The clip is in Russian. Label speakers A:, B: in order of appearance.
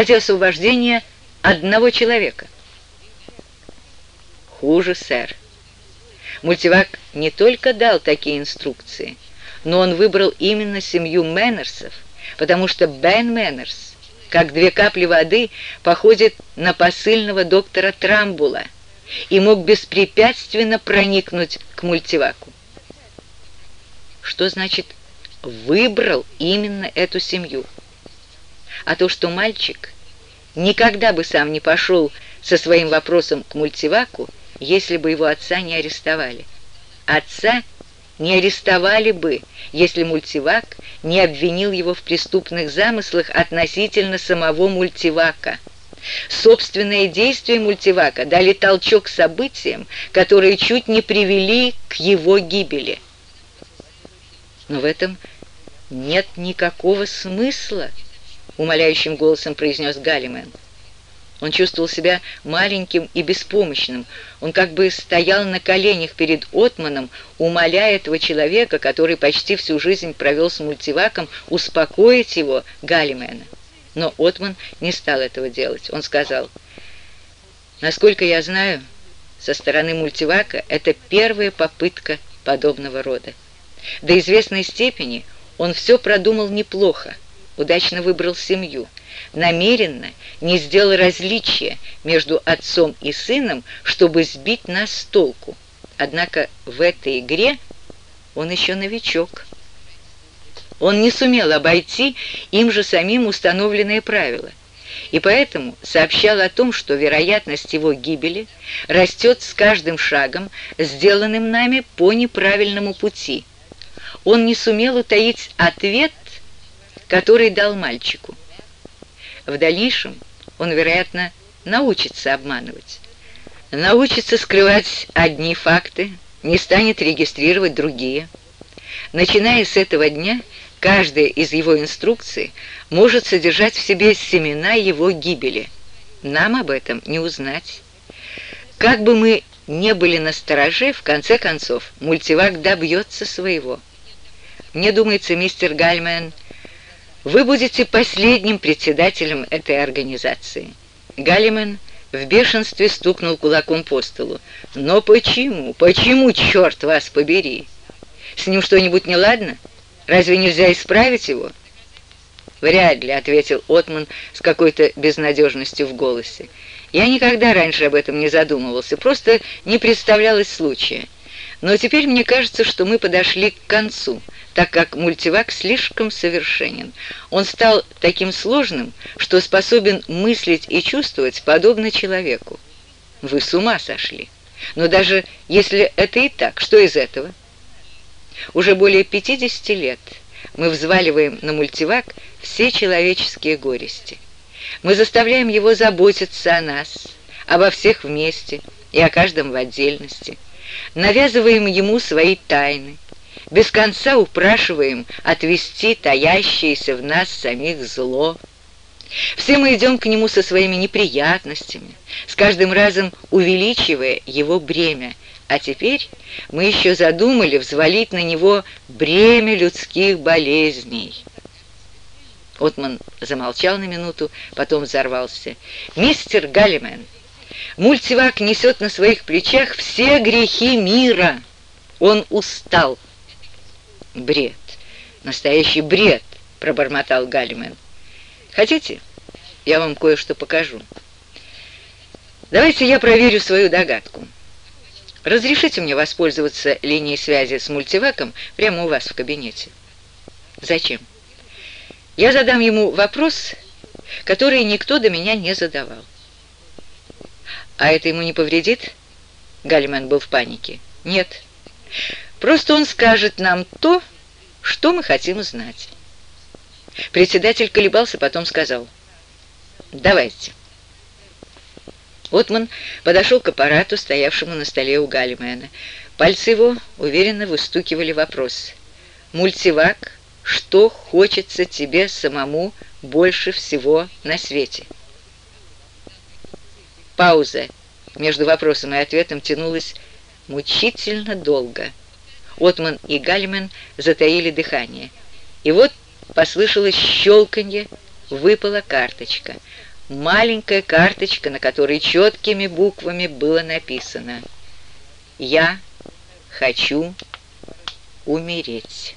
A: ради освобождения одного человека. Хуже, сэр. Мультивак не только дал такие инструкции, но он выбрал именно семью Мэннерсов, потому что Бен Мэннерс, как две капли воды, походит на посыльного доктора Трамбула и мог беспрепятственно проникнуть к мультиваку. Что значит «выбрал именно эту семью»? А то, что мальчик никогда бы сам не пошел со своим вопросом к мультиваку, если бы его отца не арестовали. Отца не арестовали бы, если мультивак не обвинил его в преступных замыслах относительно самого мультивака. Собственные действия мультивака дали толчок событиям, которые чуть не привели к его гибели. Но в этом нет никакого смысла, умоляющим голосом произнес Галлимен. Он чувствовал себя маленьким и беспомощным. Он как бы стоял на коленях перед Отманом, умоляя этого человека, который почти всю жизнь провел с мультиваком, успокоить его, Галлимена. Но Отман не стал этого делать. Он сказал, «Насколько я знаю, со стороны мультивака это первая попытка подобного рода. До известной степени он все продумал неплохо, удачно выбрал семью» намеренно не сделал различия между отцом и сыном, чтобы сбить нас с толку. Однако в этой игре он еще новичок. Он не сумел обойти им же самим установленные правила, и поэтому сообщал о том, что вероятность его гибели растет с каждым шагом, сделанным нами по неправильному пути. Он не сумел утаить ответ, который дал мальчику. В дальнейшем он, вероятно, научится обманывать, научится скрывать одни факты, не станет регистрировать другие. Начиная с этого дня, каждая из его инструкций может содержать в себе семена его гибели. Нам об этом не узнать. Как бы мы не были настороже, в конце концов, мультивак добьется своего. Мне думается, мистер Гальмен вы будете последним председателем этой организации. Галлимен в бешенстве стукнул кулаком по столу. Но почему? Почему, черт вас побери? С ним что-нибудь неладно? Разве нельзя исправить его? Вряд ли, ответил Отман с какой-то безнадежностью в голосе. Я никогда раньше об этом не задумывался, просто не представлялось случая. Но теперь мне кажется, что мы подошли к концу — так как мультивак слишком совершенен. Он стал таким сложным, что способен мыслить и чувствовать подобно человеку. Вы с ума сошли. Но даже если это и так, что из этого? Уже более 50 лет мы взваливаем на мультивак все человеческие горести. Мы заставляем его заботиться о нас, обо всех вместе и о каждом в отдельности. Навязываем ему свои тайны, без конца упрашиваем отвести таящееся в нас самих зло. Все мы идем к нему со своими неприятностями, с каждым разом увеличивая его бремя, а теперь мы еще задумали взвалить на него бремя людских болезней. Отман замолчал на минуту, потом взорвался. «Мистер Галлимен, мультивак несет на своих плечах все грехи мира. Он устал». «Бред! Настоящий бред!» — пробормотал Галлимен. «Хотите, я вам кое-что покажу? Давайте я проверю свою догадку. Разрешите мне воспользоваться линией связи с мультиваком прямо у вас в кабинете?» «Зачем?» «Я задам ему вопрос, который никто до меня не задавал». «А это ему не повредит?» Галлимен был в панике. «Нет». Просто он скажет нам то, что мы хотим знать. Председатель колебался, потом сказал, «Давайте». Отман подошел к аппарату, стоявшему на столе у Галлимена. Пальцы его уверенно выстукивали вопрос. «Мультивак, что хочется тебе самому больше всего на свете?» Пауза между вопросом и ответом тянулась мучительно долго. Отман и Гальмен затаили дыхание. И вот послышалось щелканье, выпала карточка. маленькая карточка, на которой четкими буквами было написано «Я хочу умереть».